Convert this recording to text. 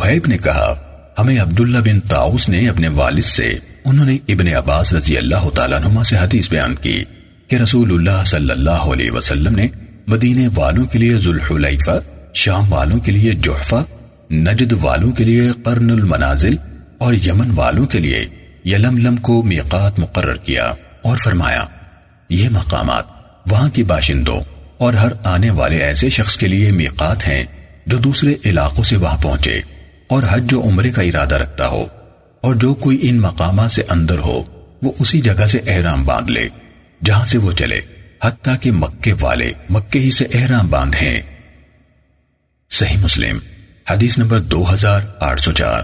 وحیب نے کہا، ہمیں عبداللہ بن تاؤس نے اپنے والد سے، انہوں نے ابن عباس رضی اللہ تعالیٰ نما سے حدیث بیان کی کہ رسول اللہ صلی اللہ علیہ وسلم نے مدینے والوں کے لیے ذوالحلیفہ، شام والوں کے لیے جحفہ، نجد والوں کے لیے قرن المنازل اور یمن والوں کے لیے یلملم کو میقات مقرر کیا اور فرمایا، یہ مقامات وہاں کی باشندوں اور ہر آنے والے ایسے شخص کے لیے میقات ہیں جو دوسرے علاقوں سے وہاں پہنچے۔ اور حج و عمرے کا ارادہ رکھتا ہو، اور جو کوئی ان مقامات سے اندر ہو، وہ اسی جگہ سے احرام باندھ لے، جہاں سے وہ چلے، حتیٰ کہ مکے والے مکے ہی سے احرام باندھیں۔ صحیح مسلم، حدیث نمبر دو ہزار آٹھ سو چار۔